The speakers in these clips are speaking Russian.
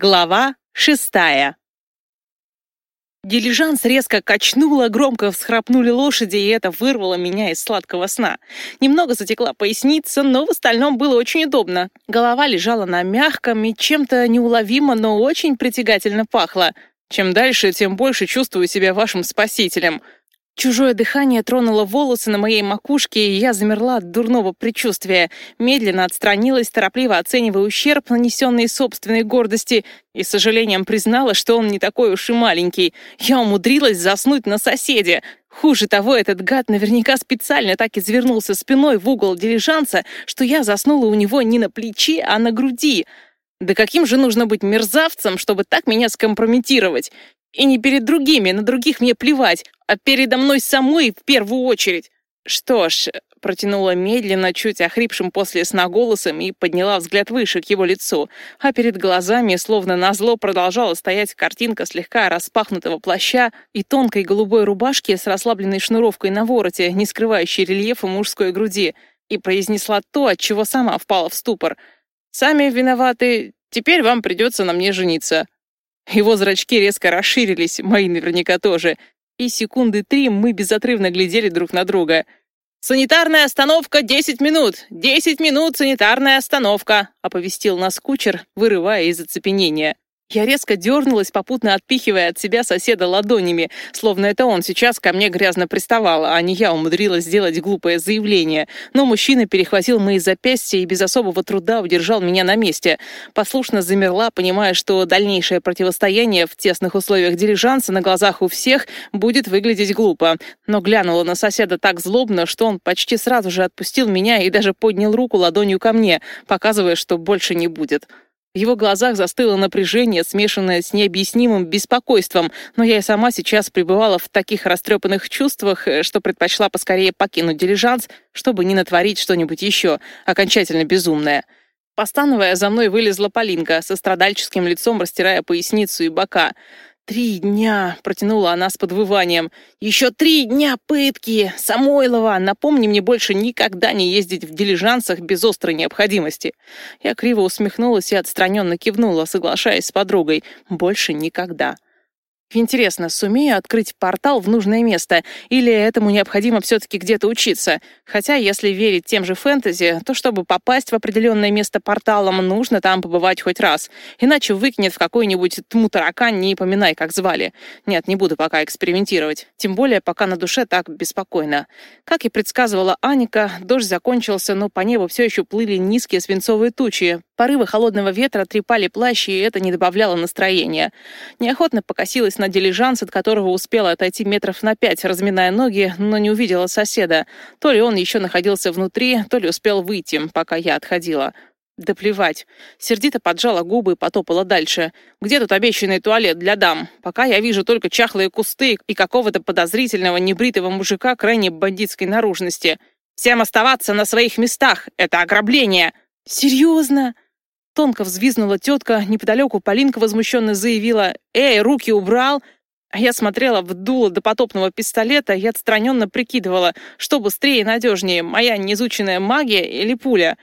Глава шестая. Дилижанс резко качнуло, громко всхрапнули лошади, и это вырвало меня из сладкого сна. Немного затекла поясница, но в остальном было очень удобно. Голова лежала на мягком и чем-то неуловимо, но очень притягательно пахло. Чем дальше, тем больше чувствую себя вашим спасителем. Чужое дыхание тронуло волосы на моей макушке, и я замерла от дурного предчувствия. Медленно отстранилась, торопливо оценивая ущерб, нанесенный собственной гордости, и с сожалением признала, что он не такой уж и маленький. Я умудрилась заснуть на соседе. Хуже того, этот гад наверняка специально так извернулся спиной в угол дилижанса, что я заснула у него не на плече, а на груди. Да каким же нужно быть мерзавцем, чтобы так меня скомпрометировать? И не перед другими, на других мне плевать, а передо мной самой в первую очередь. Что ж, протянула медленно, чуть охрипшим после сна голосом и подняла взгляд выше к его лицу, а перед глазами, словно назло, продолжала стоять картинка слегка распахнутого плаща и тонкой голубой рубашки с расслабленной шнуровкой на вороте, не скрывающей рельефа мужской груди, и произнесла то, от чего сама впала в ступор. «Сами виноваты, теперь вам придется на мне жениться». Его зрачки резко расширились, мои наверняка тоже. И секунды три мы безотрывно глядели друг на друга. «Санитарная остановка, десять минут! Десять минут, санитарная остановка!» — оповестил нас кучер, вырывая из оцепенения. Я резко дернулась, попутно отпихивая от себя соседа ладонями, словно это он сейчас ко мне грязно приставал, а не я умудрилась сделать глупое заявление. Но мужчина перехватил мои запястья и без особого труда удержал меня на месте. Послушно замерла, понимая, что дальнейшее противостояние в тесных условиях дилижанса на глазах у всех будет выглядеть глупо. Но глянула на соседа так злобно, что он почти сразу же отпустил меня и даже поднял руку ладонью ко мне, показывая, что больше не будет. В его глазах застыло напряжение, смешанное с необъяснимым беспокойством, но я и сама сейчас пребывала в таких растрепанных чувствах, э, что предпочла поскорее покинуть дилижанс, чтобы не натворить что-нибудь еще, окончательно безумное. Постановая, за мной вылезла Полинка, со страдальческим лицом растирая поясницу и бока. «Три дня!» — протянула она с подвыванием. «Еще три дня пытки! Самойлова, напомни мне больше никогда не ездить в дилижансах без острой необходимости!» Я криво усмехнулась и отстраненно кивнула, соглашаясь с подругой. «Больше никогда!» Интересно, сумею открыть портал в нужное место, или этому необходимо все-таки где-то учиться? Хотя, если верить тем же фэнтези, то чтобы попасть в определенное место порталом, нужно там побывать хоть раз. Иначе выкинет в какой-нибудь тму таракань, не поминай, как звали. Нет, не буду пока экспериментировать. Тем более, пока на душе так беспокойно. Как и предсказывала Аника, дождь закончился, но по небу все еще плыли низкие свинцовые тучи. Порывы холодного ветра трепали плащи, и это не добавляло настроения. Неохотно покосилась на дилижанс, от которого успела отойти метров на пять, разминая ноги, но не увидела соседа. То ли он еще находился внутри, то ли успел выйти, пока я отходила. Да плевать. Сердито поджала губы и потопала дальше. Где тут обещанный туалет для дам? Пока я вижу только чахлые кусты и какого-то подозрительного небритого мужика крайне бандитской наружности. Всем оставаться на своих местах. Это ограбление. Серьезно? Тонко взвизнула тетка, неподалеку Полинка возмущенно заявила «Эй, руки убрал!» А я смотрела в дуло допотопного пистолета и отстраненно прикидывала, что быстрее и надежнее, моя неизученная магия или пуля.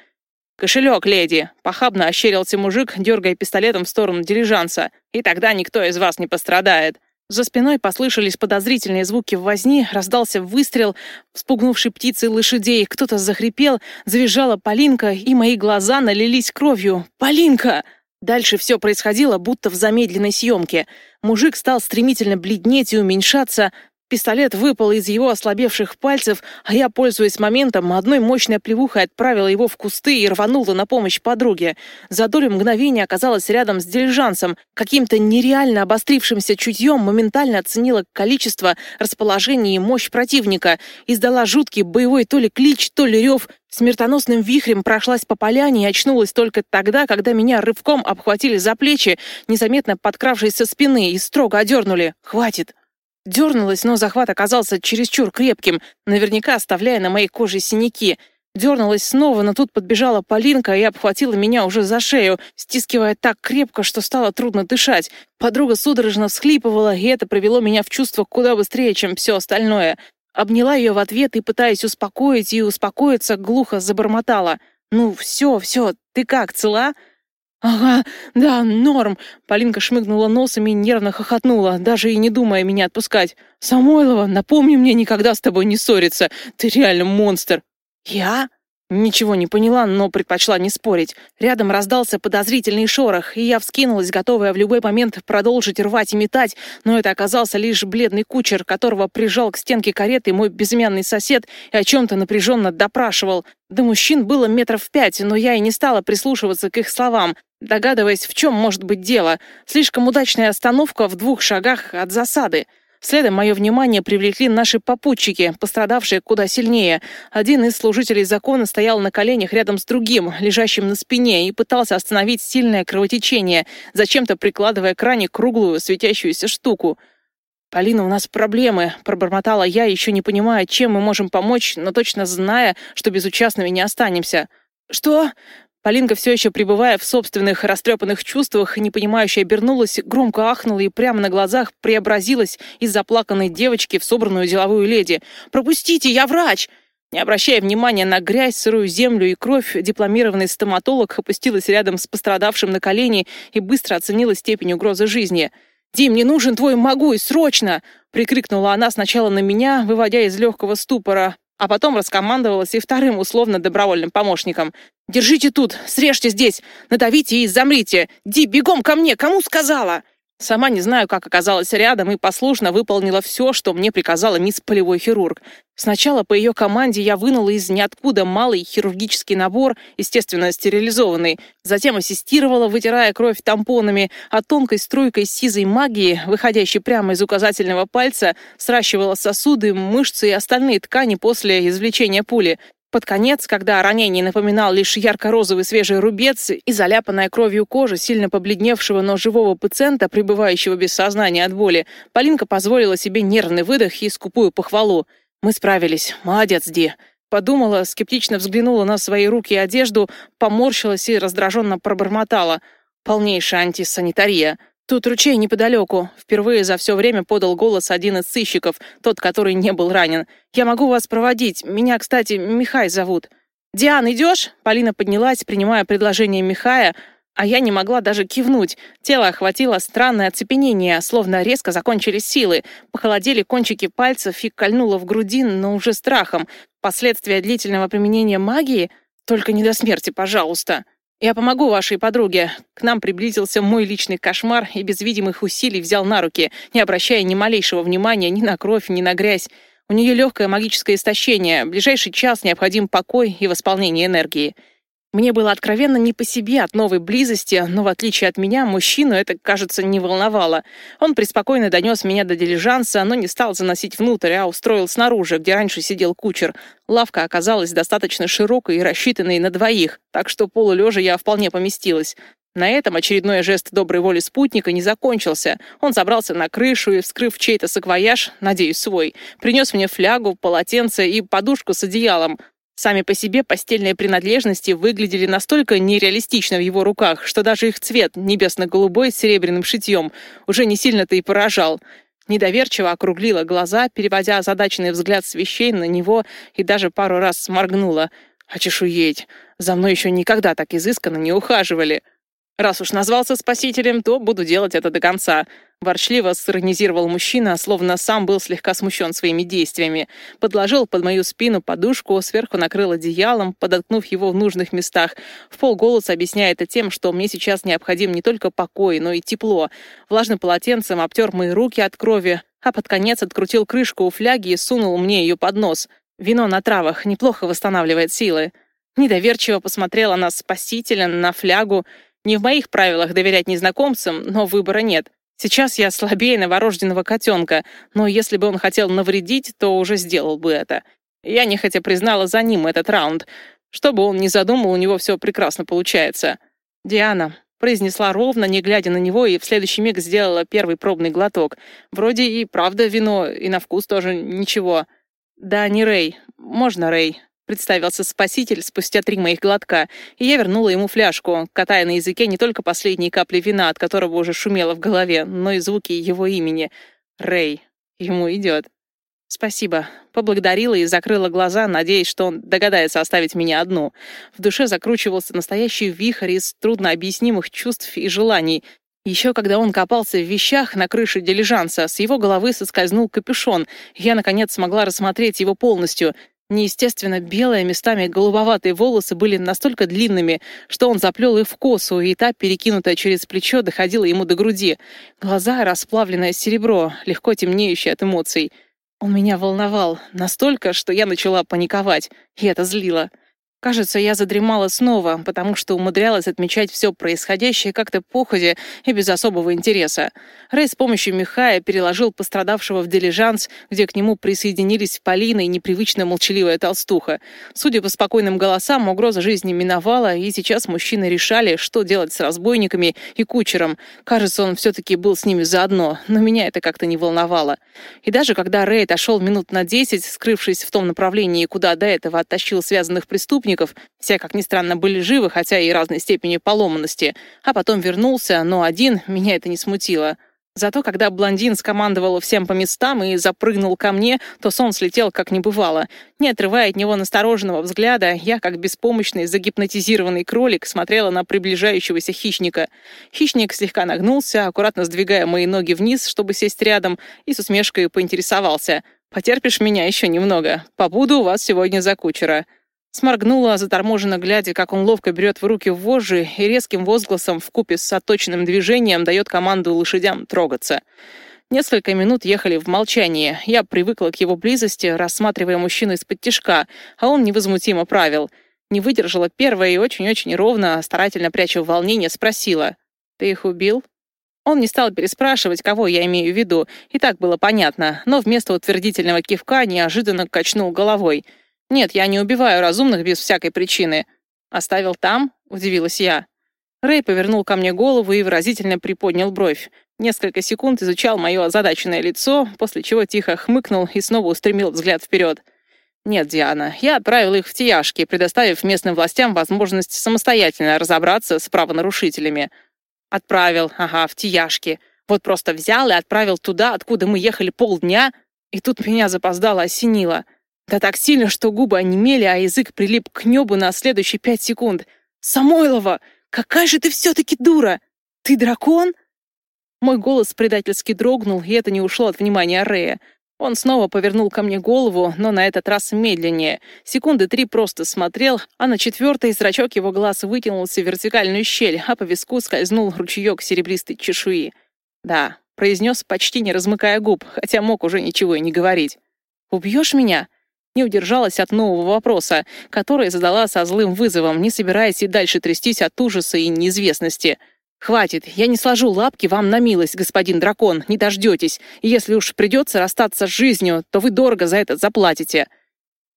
«Кошелек, леди!» — похабно ощерился мужик, дергая пистолетом в сторону дилижанса. «И тогда никто из вас не пострадает». За спиной послышались подозрительные звуки в возни, раздался выстрел, вспугнувший птицы и лошадей. Кто-то захрипел, завизжала Полинка, и мои глаза налились кровью. «Полинка!» Дальше все происходило, будто в замедленной съемке. Мужик стал стремительно бледнеть и уменьшаться, Пистолет выпал из его ослабевших пальцев, а я, пользуясь моментом, одной мощной плевухой отправила его в кусты и рванула на помощь подруге. За долю мгновения оказалась рядом с дилижансом. Каким-то нереально обострившимся чутьем моментально оценила количество, расположение и мощь противника. Издала жуткий боевой то ли клич, то ли рев. Смертоносным вихрем прошлась по поляне и очнулась только тогда, когда меня рывком обхватили за плечи, незаметно подкравшись со спины, и строго одернули. «Хватит!» Дернулась, но захват оказался чересчур крепким, наверняка оставляя на моей коже синяки. Дернулась снова, но тут подбежала Полинка и обхватила меня уже за шею, стискивая так крепко, что стало трудно дышать. Подруга судорожно всхлипывала, и это привело меня в чувство куда быстрее, чем все остальное. Обняла ее в ответ и, пытаясь успокоить и успокоиться, глухо забормотала. «Ну, все, все, ты как, цела?» «Ага, да, норм!» Полинка шмыгнула носом и нервно хохотнула, даже и не думая меня отпускать. «Самойлова, напомни мне никогда с тобой не ссориться. Ты реально монстр!» «Я?» Ничего не поняла, но предпочла не спорить. Рядом раздался подозрительный шорох, и я вскинулась, готовая в любой момент продолжить рвать и метать, но это оказался лишь бледный кучер, которого прижал к стенке кареты мой безымянный сосед и о чем-то напряженно допрашивал. До мужчин было метров пять, но я и не стала прислушиваться к их словам, догадываясь, в чем может быть дело. Слишком удачная остановка в двух шагах от засады. Следом мое внимание привлекли наши попутчики, пострадавшие куда сильнее. Один из служителей закона стоял на коленях рядом с другим, лежащим на спине, и пытался остановить сильное кровотечение, зачем-то прикладывая к ране круглую светящуюся штуку. «Полина, у нас проблемы», — пробормотала я, еще не понимая, чем мы можем помочь, но точно зная, что безучастными не останемся. «Что?» Полинка, все еще пребывая в собственных растрепанных чувствах, непонимающе обернулась, громко ахнула и прямо на глазах преобразилась из заплаканной девочки в собранную деловую леди. «Пропустите, я врач!» Не обращая внимания на грязь, сырую землю и кровь, дипломированный стоматолог опустилась рядом с пострадавшим на колени и быстро оценила степень угрозы жизни. «Дим, мне нужен твой могуй, срочно!» — прикрикнула она сначала на меня, выводя из легкого ступора, а потом раскомандовалась и вторым условно-добровольным помощником. «Держите тут, срежьте здесь, надавите и замрите! Ди, бегом ко мне, кому сказала?» Сама не знаю, как оказалась рядом и послушно выполнила все, что мне приказала мисс полевой хирург. Сначала по ее команде я вынула из ниоткуда малый хирургический набор, естественно, стерилизованный. Затем ассистировала, вытирая кровь тампонами, а тонкой струйкой сизой магии, выходящей прямо из указательного пальца, сращивала сосуды, мышцы и остальные ткани после извлечения пули. Под конец, когда ранение напоминал лишь ярко-розовый свежий рубец и заляпанная кровью кожа сильно побледневшего, но живого пациента, пребывающего без сознания от боли, Полинка позволила себе нервный выдох и скупую похвалу. «Мы справились. Молодец, Ди». Подумала, скептично взглянула на свои руки и одежду, поморщилась и раздраженно пробормотала. «Полнейшая антисанитария». «Тут ручей неподалеку», — впервые за все время подал голос один из сыщиков, тот, который не был ранен. «Я могу вас проводить. Меня, кстати, Михай зовут». «Диан, идешь?» Полина поднялась, принимая предложение Михая, а я не могла даже кивнуть. Тело охватило странное оцепенение, словно резко закончились силы. Похолодели кончики пальцев и кольнуло в груди, но уже страхом. Последствия длительного применения магии? Только не до смерти, пожалуйста. «Я помогу вашей подруге». К нам приблизился мой личный кошмар и без видимых усилий взял на руки, не обращая ни малейшего внимания ни на кровь, ни на грязь. У нее легкое магическое истощение. Ближайший час необходим покой и восполнение энергии. Мне было откровенно не по себе от новой близости, но в отличие от меня, мужчину это, кажется, не волновало. Он преспокойно донес меня до дилижанса, но не стал заносить внутрь, а устроил снаружи, где раньше сидел кучер. Лавка оказалась достаточно широкой и рассчитанной на двоих, так что полулежа я вполне поместилась. На этом очередной жест доброй воли спутника не закончился. Он забрался на крышу и, вскрыв чей-то саквояж, надеюсь, свой, принес мне флягу, полотенце и подушку с одеялом, Сами по себе постельные принадлежности выглядели настолько нереалистично в его руках, что даже их цвет, небесно-голубой с серебряным шитьем, уже не сильно-то и поражал. Недоверчиво округлила глаза, переводя озадаченный взгляд с вещей на него и даже пару раз сморгнула. «Очешуеть! За мной еще никогда так изысканно не ухаживали!» Раз уж назвался спасителем, то буду делать это до конца. Ворчливо сиронизировал мужчина, словно сам был слегка смущен своими действиями. Подложил под мою спину подушку, сверху накрыл одеялом, подоткнув его в нужных местах. В полголоса объясняя это тем, что мне сейчас необходим не только покой, но и тепло. Влажным полотенцем обтер мои руки от крови, а под конец открутил крышку у фляги и сунул мне ее под нос. Вино на травах неплохо восстанавливает силы. Недоверчиво посмотрела на спасителя, на флягу, не в моих правилах доверять незнакомцам, но выбора нет. Сейчас я слабее новорожденного котенка, но если бы он хотел навредить, то уже сделал бы это. Я нехотя признала за ним этот раунд. Что бы он ни задумал, у него все прекрасно получается. «Диана», — произнесла ровно, не глядя на него, и в следующий миг сделала первый пробный глоток. Вроде и правда вино, и на вкус тоже ничего. «Да, не Рэй. Можно Рэй представился спаситель спустя три моих глотка, и я вернула ему фляжку, катая на языке не только последние капли вина, от которого уже шумело в голове, но и звуки его имени. Рэй. Ему идет. «Спасибо». Поблагодарила и закрыла глаза, надеясь, что он догадается оставить меня одну. В душе закручивался настоящий вихрь из труднообъяснимых чувств и желаний. Еще когда он копался в вещах на крыше дилижанса, с его головы соскользнул капюшон. Я, наконец, смогла рассмотреть его полностью. Неестественно белые, местами голубоватые волосы были настолько длинными, что он заплел их в косу, и та, перекинутая через плечо, доходила ему до груди. Глаза — расплавленное серебро, легко темнеющее от эмоций. Он меня волновал настолько, что я начала паниковать, и это злило. Кажется, я задремала снова, потому что умудрялась отмечать все происходящее как-то походе и без особого интереса. Рэй с помощью Михая переложил пострадавшего в дилижанс, где к нему присоединились Полина и непривычно молчаливая толстуха. Судя по спокойным голосам, угроза жизни миновала, и сейчас мужчины решали, что делать с разбойниками и кучером. Кажется, он все-таки был с ними заодно, но меня это как-то не волновало. И даже когда Рэй отошел минут на десять, скрывшись в том направлении, куда до этого оттащил связанных преступников, преступников, все, как ни странно, были живы, хотя и разной степени поломанности, а потом вернулся, но один, меня это не смутило. Зато когда блондин скомандовал всем по местам и запрыгнул ко мне, то сон слетел как не бывало. Не отрывая от него настороженного взгляда, я, как беспомощный, загипнотизированный кролик, смотрела на приближающегося хищника. Хищник слегка нагнулся, аккуратно сдвигая мои ноги вниз, чтобы сесть рядом, и с усмешкой поинтересовался. «Потерпишь меня еще немного. Побуду у вас сегодня за кучера». Сморгнула, заторможенно глядя, как он ловко берет в руки вожжи и резким возгласом в купе с отточенным движением дает команду лошадям трогаться. Несколько минут ехали в молчании. Я привыкла к его близости, рассматривая мужчину из-под тишка, а он невозмутимо правил. Не выдержала первая и очень-очень ровно, старательно пряча волнение, спросила. «Ты их убил?» Он не стал переспрашивать, кого я имею в виду, и так было понятно, но вместо утвердительного кивка неожиданно качнул головой — «Нет, я не убиваю разумных без всякой причины». «Оставил там?» — удивилась я. Рэй повернул ко мне голову и выразительно приподнял бровь. Несколько секунд изучал мое озадаченное лицо, после чего тихо хмыкнул и снова устремил взгляд вперед. «Нет, Диана, я отправил их в тияшки, предоставив местным властям возможность самостоятельно разобраться с правонарушителями». «Отправил, ага, в тияшки. Вот просто взял и отправил туда, откуда мы ехали полдня, и тут меня запоздало осенило». Да так сильно, что губы онемели, а язык прилип к небу на следующие пять секунд. «Самойлова, какая же ты все-таки дура! Ты дракон?» Мой голос предательски дрогнул, и это не ушло от внимания Рея. Он снова повернул ко мне голову, но на этот раз медленнее. Секунды три просто смотрел, а на четвертой зрачок его глаз вытянулся в вертикальную щель, а по виску скользнул ручеек серебристой чешуи. «Да», — произнес, почти не размыкая губ, хотя мог уже ничего и не говорить. «Убьешь меня?» Не удержалась от нового вопроса, который задала со злым вызовом, не собираясь и дальше трястись от ужаса и неизвестности. «Хватит, я не сложу лапки вам на милость, господин дракон, не дождетесь. Если уж придется расстаться с жизнью, то вы дорого за это заплатите».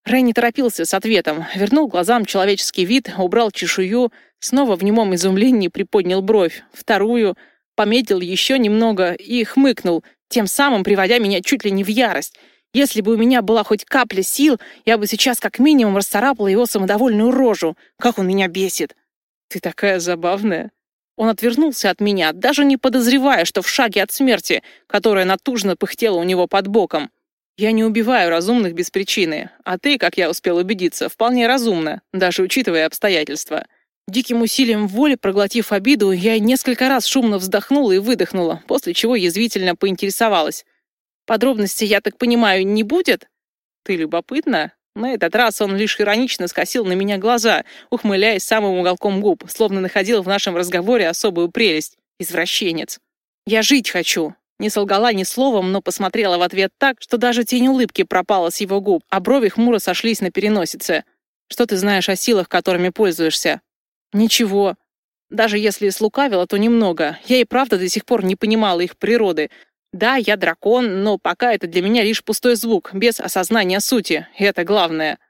Рэй не торопился с ответом, вернул глазам человеческий вид, убрал чешую, снова в немом изумлении приподнял бровь, вторую, пометил еще немного и хмыкнул, тем самым приводя меня чуть ли не в ярость. Если бы у меня была хоть капля сил, я бы сейчас как минимум расцарапала его самодовольную рожу. Как он меня бесит. Ты такая забавная. Он отвернулся от меня, даже не подозревая, что в шаге от смерти, которая натужно пыхтела у него под боком. Я не убиваю разумных без причины, а ты, как я успел убедиться, вполне разумна, даже учитывая обстоятельства. Диким усилием воли, проглотив обиду, я несколько раз шумно вздохнула и выдохнула, после чего язвительно поинтересовалась. Подробностей, я так понимаю, не будет? Ты любопытна? На этот раз он лишь иронично скосил на меня глаза, ухмыляясь самым уголком губ, словно находил в нашем разговоре особую прелесть. Извращенец. «Я жить хочу!» Не солгала ни словом, но посмотрела в ответ так, что даже тень улыбки пропала с его губ, а брови хмуро сошлись на переносице. «Что ты знаешь о силах, которыми пользуешься?» «Ничего. Даже если слукавила, то немного. Я и правда до сих пор не понимала их природы, да, я дракон, но пока это для меня лишь пустой звук, без осознания сути, это главное.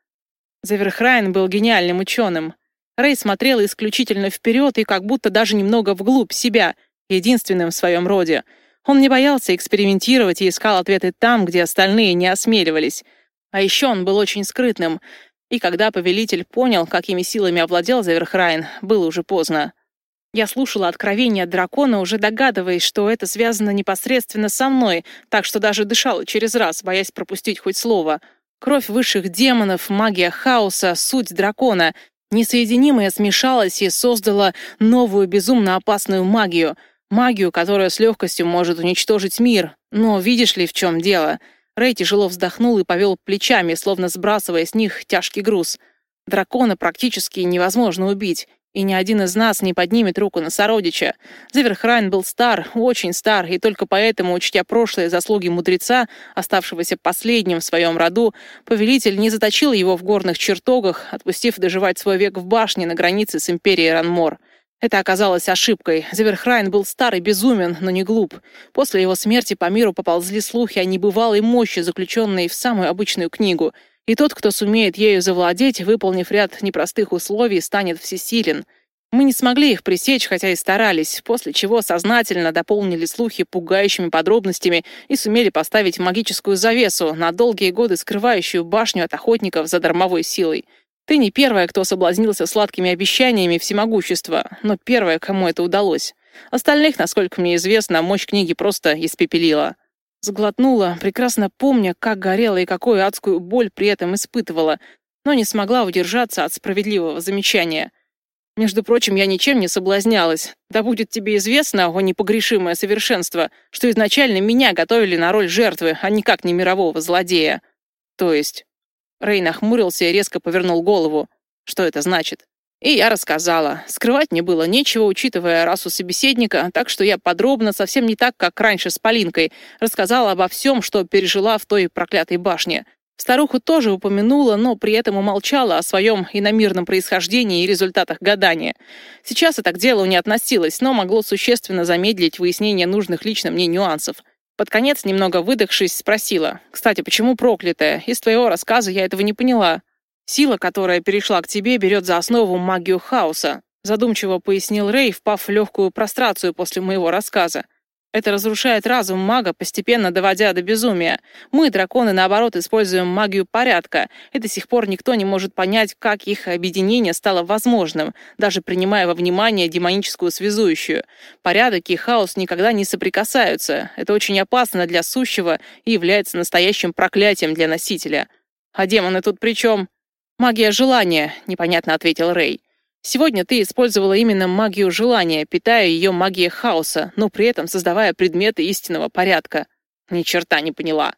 Заверхрайн был гениальным ученым. Рэй смотрел исключительно вперед и как будто даже немного вглубь себя, единственным в своем роде. Он не боялся экспериментировать и искал ответы там, где остальные не осмеливались. А еще он был очень скрытным. И когда повелитель понял, какими силами овладел Заверхрайн, было уже поздно. Я слушала откровения дракона, уже догадываясь, что это связано непосредственно со мной, так что даже дышала через раз, боясь пропустить хоть слово. Кровь высших демонов, магия хаоса, суть дракона. Несоединимое смешалось и создало новую безумно опасную магию. Магию, которая с легкостью может уничтожить мир. Но видишь ли, в чем дело? Рэй тяжело вздохнул и повел плечами, словно сбрасывая с них тяжкий груз. Дракона практически невозможно убить. И ни один из нас не поднимет руку на сородича. Заверхрайн был стар, очень стар, и только поэтому, учтя прошлые заслуги мудреца, оставшегося последним в своем роду, повелитель не заточил его в горных чертогах, отпустив доживать свой век в башне на границе с империей Ранмор. Это оказалось ошибкой. Заверхрайн был стар и безумен, но не глуп. После его смерти по миру поползли слухи о небывалой мощи, заключенной в самую обычную книгу — и тот, кто сумеет ею завладеть, выполнив ряд непростых условий, станет всесилен. Мы не смогли их пресечь, хотя и старались, после чего сознательно дополнили слухи пугающими подробностями и сумели поставить магическую завесу, на долгие годы скрывающую башню от охотников за дармовой силой. Ты не первая, кто соблазнился сладкими обещаниями всемогущества, но первая, кому это удалось. Остальных, насколько мне известно, мощь книги просто испепелила. Сглотнула, прекрасно помня, как горела и какую адскую боль при этом испытывала, но не смогла удержаться от справедливого замечания. Между прочим, я ничем не соблазнялась. Да будет тебе известно, о непогрешимое совершенство, что изначально меня готовили на роль жертвы, а никак не мирового злодея. То есть... Рей нахмурился и резко повернул голову. Что это значит? И я рассказала. Скрывать мне было нечего, учитывая расу собеседника, так что я подробно, совсем не так, как раньше с Полинкой, рассказала обо всем, что пережила в той проклятой башне. Старуху тоже упомянула, но при этом умолчала о своем иномирном происхождении и результатах гадания. Сейчас это к делу не относилось, но могло существенно замедлить выяснение нужных лично мне нюансов. Под конец, немного выдохшись, спросила. «Кстати, почему проклятая? Из твоего рассказа я этого не поняла». Сила, которая перешла к тебе, берет за основу магию хаоса, задумчиво пояснил Рэй, впав в легкую прострацию после моего рассказа. Это разрушает разум мага, постепенно доводя до безумия. Мы, драконы, наоборот, используем магию порядка, и до сих пор никто не может понять, как их объединение стало возможным, даже принимая во внимание демоническую связующую. Порядок и хаос никогда не соприкасаются. Это очень опасно для сущего и является настоящим проклятием для носителя. А демоны тут при чем? «Магия желания», — непонятно ответил Рэй. «Сегодня ты использовала именно магию желания, питая ее магией хаоса, но при этом создавая предметы истинного порядка». Ни черта не поняла.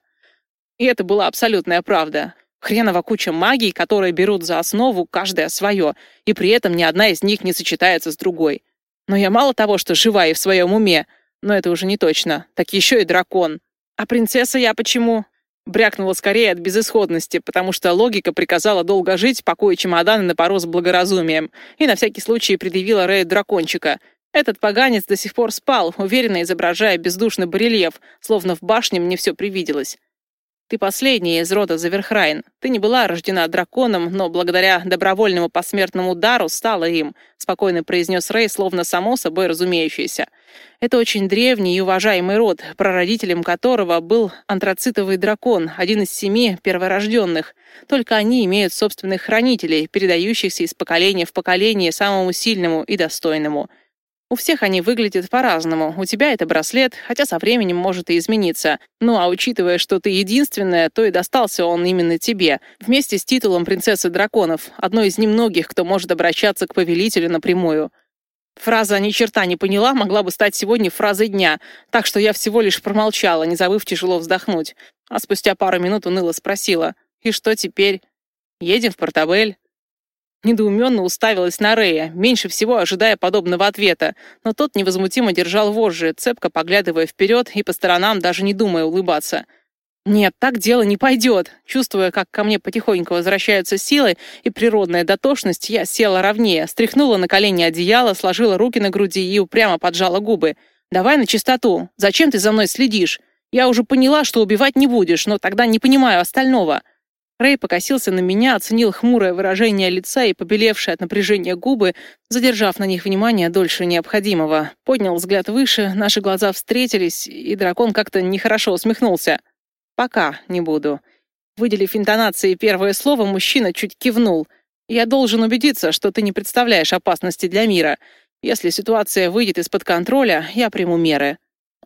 И это была абсолютная правда. Хренова куча магий, которые берут за основу каждая свое, и при этом ни одна из них не сочетается с другой. Но я мало того, что жива и в своем уме, но это уже не точно, так еще и дракон. А принцесса я почему? Брякнула скорее от безысходности, потому что логика приказала долго жить, покоя чемоданы на пору с благоразумием, и на всякий случай предъявила Рэю дракончика. Этот поганец до сих пор спал, уверенно изображая бездушный барельеф, словно в башне мне все привиделось. Ты последняя из рода Заверхрайн. Ты не была рождена драконом, но благодаря добровольному посмертному дару стала им», — спокойно произнес Рэй, словно само собой разумеющееся. «Это очень древний и уважаемый род, прародителем которого был антрацитовый дракон, один из семи перворожденных. Только они имеют собственных хранителей, передающихся из поколения в поколение самому сильному и достойному». У всех они выглядят по-разному. У тебя это браслет, хотя со временем может и измениться. Ну а учитывая, что ты единственная, то и достался он именно тебе, вместе с титулом принцессы драконов, одной из немногих, кто может обращаться к повелителю напрямую. Фраза «ни черта не поняла» могла бы стать сегодня фразой дня, так что я всего лишь промолчала, не забыв тяжело вздохнуть. А спустя пару минут уныло спросила «И что теперь? Едем в Портабель?» Недоуменно уставилась на Рея, меньше всего ожидая подобного ответа, но тот невозмутимо держал вожжи, цепко поглядывая вперед и по сторонам, даже не думая улыбаться. «Нет, так дело не пойдет!» Чувствуя, как ко мне потихоньку возвращаются силы и природная дотошность, я села ровнее, стряхнула на колени одеяло, сложила руки на груди и упрямо поджала губы. «Давай на чистоту. Зачем ты за мной следишь? Я уже поняла, что убивать не будешь, но тогда не понимаю остального». Рэй покосился на меня, оценил хмурое выражение лица и побелевшие от напряжения губы, задержав на них внимание дольше необходимого. Поднял взгляд выше, наши глаза встретились, и дракон как-то нехорошо усмехнулся. «Пока не буду». Выделив интонацией первое слово, мужчина чуть кивнул. «Я должен убедиться, что ты не представляешь опасности для мира. Если ситуация выйдет из-под контроля, я приму меры.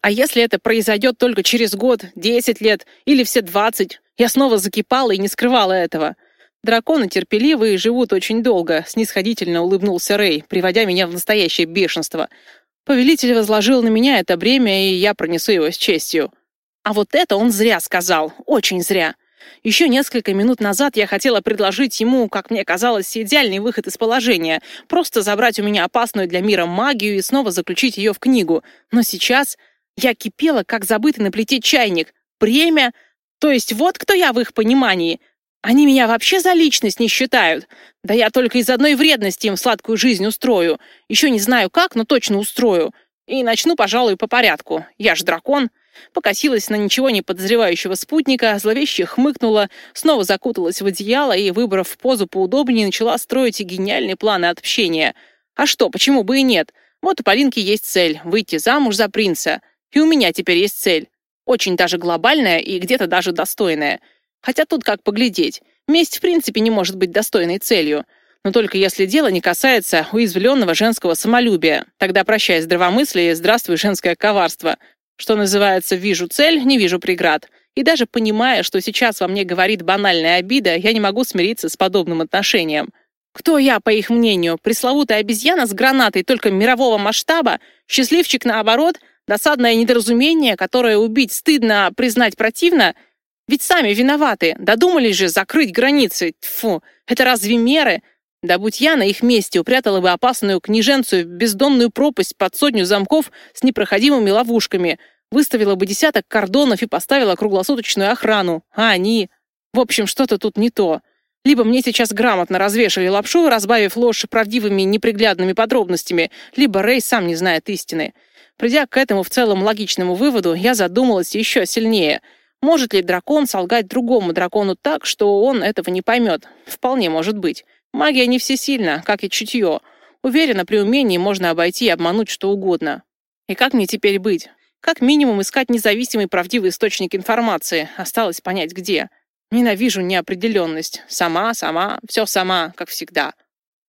А если это произойдет только через год, 10 лет или все 20, я снова закипала и не скрывала этого. Драконы терпеливые и живут очень долго, снисходительно улыбнулся Рэй, приводя меня в настоящее бешенство. Повелитель возложил на меня это бремя, и я пронесу его с честью. А вот это он зря сказал, очень зря. Еще несколько минут назад я хотела предложить ему, как мне казалось, идеальный выход из положения, просто забрать у меня опасную для мира магию и снова заключить ее в книгу. Но сейчас я кипела, как забытый на плите чайник. Бремя? То есть вот кто я в их понимании. Они меня вообще за личность не считают. Да я только из одной вредности им сладкую жизнь устрою. Еще не знаю как, но точно устрою. И начну, пожалуй, по порядку. Я ж дракон. Покосилась на ничего не подозревающего спутника, зловеще хмыкнула, снова закуталась в одеяло и, выбрав позу поудобнее, начала строить гениальные планы общения. А что, почему бы и нет? Вот у Полинки есть цель — выйти замуж за принца. И у меня теперь есть цель. Очень даже глобальная и где-то даже достойная. Хотя тут как поглядеть. Месть в принципе не может быть достойной целью. Но только если дело не касается уязвленного женского самолюбия. Тогда прощай здравомыслие, здравствуй женское коварство. Что называется, вижу цель, не вижу преград. И даже понимая, что сейчас во мне говорит банальная обида, я не могу смириться с подобным отношением. Кто я, по их мнению? Пресловутая обезьяна с гранатой только мирового масштаба? Счастливчик наоборот? Досадное недоразумение, которое убить стыдно, признать противно — ведь сами виноваты. Додумались же закрыть границы. Фу, это разве меры? Да будь я на их месте, упрятала бы опасную княженцу в бездонную пропасть под сотню замков с непроходимыми ловушками, выставила бы десяток кордонов и поставила круглосуточную охрану. А они... В общем, что-то тут не то. Либо мне сейчас грамотно развешали лапшу, разбавив ложь правдивыми неприглядными подробностями, либо Рэй сам не знает истины. Придя к этому в целом логичному выводу, я задумалась еще сильнее — может ли дракон солгать другому дракону так, что он этого не поймет? Вполне может быть. Магия не всесильна, как и чутье. Уверена, при умении можно обойти и обмануть что угодно. И как мне теперь быть? Как минимум искать независимый правдивый источник информации. Осталось понять, где. Ненавижу неопределенность. Сама, сама, все сама, как всегда.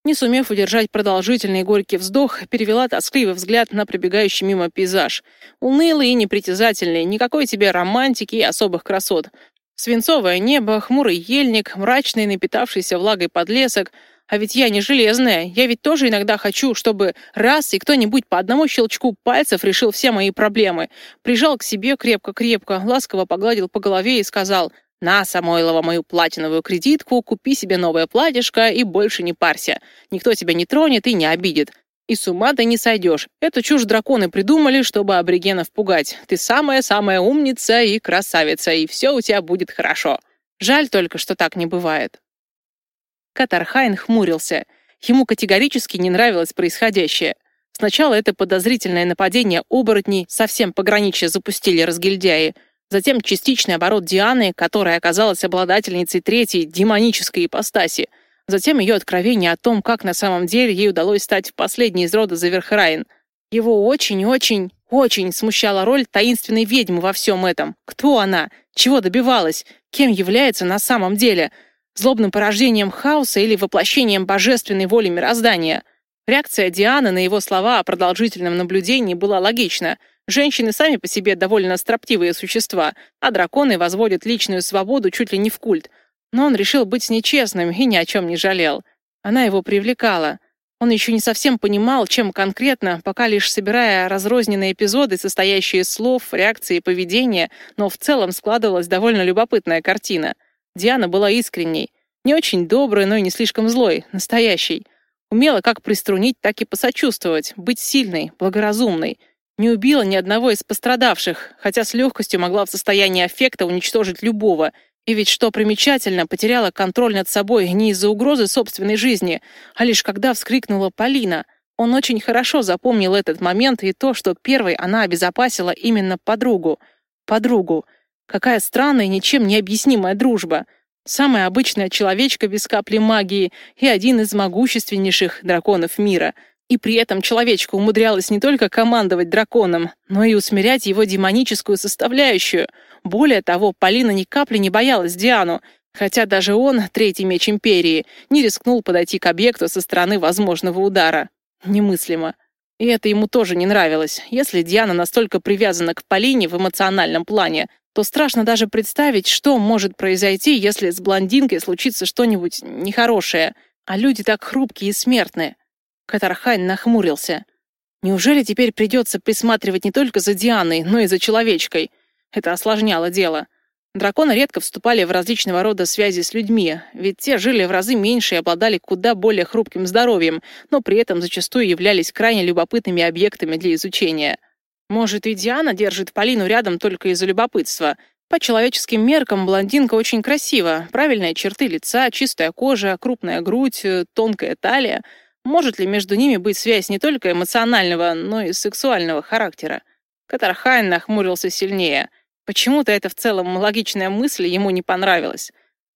Не сумев удержать продолжительный горький вздох, перевела тоскливый взгляд на пробегающий мимо пейзаж. Унылый и непритязательный, никакой тебе романтики и особых красот. Свинцовое небо, хмурый ельник, мрачный, напитавшийся влагой подлесок. А ведь я не железная, я ведь тоже иногда хочу, чтобы раз и кто-нибудь по одному щелчку пальцев решил все мои проблемы. Прижал к себе крепко-крепко, ласково погладил по голове и сказал «На, Самойлова, мою платиновую кредитку, купи себе новое платьишко и больше не парься. Никто тебя не тронет и не обидит. И с ума ты не сойдешь. Эту чушь драконы придумали, чтобы аборигенов пугать. Ты самая-самая умница и красавица, и все у тебя будет хорошо. Жаль только, что так не бывает». Катархайн хмурился. Ему категорически не нравилось происходящее. Сначала это подозрительное нападение оборотней совсем пограничье запустили разгильдяи — Затем частичный оборот Дианы, которая оказалась обладательницей третьей демонической ипостаси. Затем ее откровение о том, как на самом деле ей удалось стать последней из рода Заверхрайн. Его очень-очень, очень смущала роль таинственной ведьмы во всем этом. Кто она? Чего добивалась? Кем является на самом деле? Злобным порождением хаоса или воплощением божественной воли мироздания? Реакция Дианы на его слова о продолжительном наблюдении была логична — Женщины сами по себе довольно строптивые существа, а драконы возводят личную свободу чуть ли не в культ. Но он решил быть нечестным и ни о чем не жалел. Она его привлекала. Он еще не совсем понимал, чем конкретно, пока лишь собирая разрозненные эпизоды, состоящие из слов, реакции и поведения, но в целом складывалась довольно любопытная картина. Диана была искренней. Не очень доброй, но и не слишком злой, настоящей. Умела как приструнить, так и посочувствовать, быть сильной, благоразумной — не убила ни одного из пострадавших, хотя с легкостью могла в состоянии аффекта уничтожить любого. И ведь, что примечательно, потеряла контроль над собой не из-за угрозы собственной жизни, а лишь когда вскрикнула Полина. Он очень хорошо запомнил этот момент и то, что первой она обезопасила именно подругу. Подругу. Какая странная и ничем не объяснимая дружба. Самая обычная человечка без капли магии и один из могущественнейших драконов мира — и при этом человечка умудрялась не только командовать драконом, но и усмирять его демоническую составляющую. Более того, Полина ни капли не боялась Диану, хотя даже он, третий меч Империи, не рискнул подойти к объекту со стороны возможного удара. Немыслимо. И это ему тоже не нравилось. Если Диана настолько привязана к Полине в эмоциональном плане, то страшно даже представить, что может произойти, если с блондинкой случится что-нибудь нехорошее. А люди так хрупкие и смертные. Катархайн нахмурился. Неужели теперь придется присматривать не только за Дианой, но и за человечкой? Это осложняло дело. Драконы редко вступали в различного рода связи с людьми, ведь те жили в разы меньше и обладали куда более хрупким здоровьем, но при этом зачастую являлись крайне любопытными объектами для изучения. Может, и Диана держит Полину рядом только из-за любопытства. По человеческим меркам блондинка очень красива. Правильные черты лица, чистая кожа, крупная грудь, тонкая талия. Может ли между ними быть связь не только эмоционального, но и сексуального характера? Катархайн нахмурился сильнее — Почему-то эта в целом логичная мысль ему не понравилась.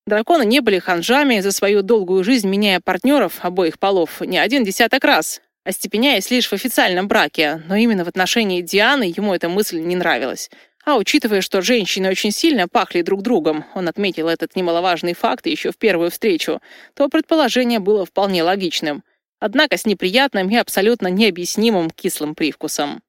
Драконы не были ханжами, за свою долгую жизнь меняя партнеров обоих полов не один десяток раз, остепеняясь лишь в официальном браке, но именно в отношении Дианы ему эта мысль не нравилась. А учитывая, что женщины очень сильно пахли друг другом, он отметил этот немаловажный факт еще в первую встречу, то предположение было вполне логичным. Однако с неприятным и абсолютно необъяснимым кислым привкусом.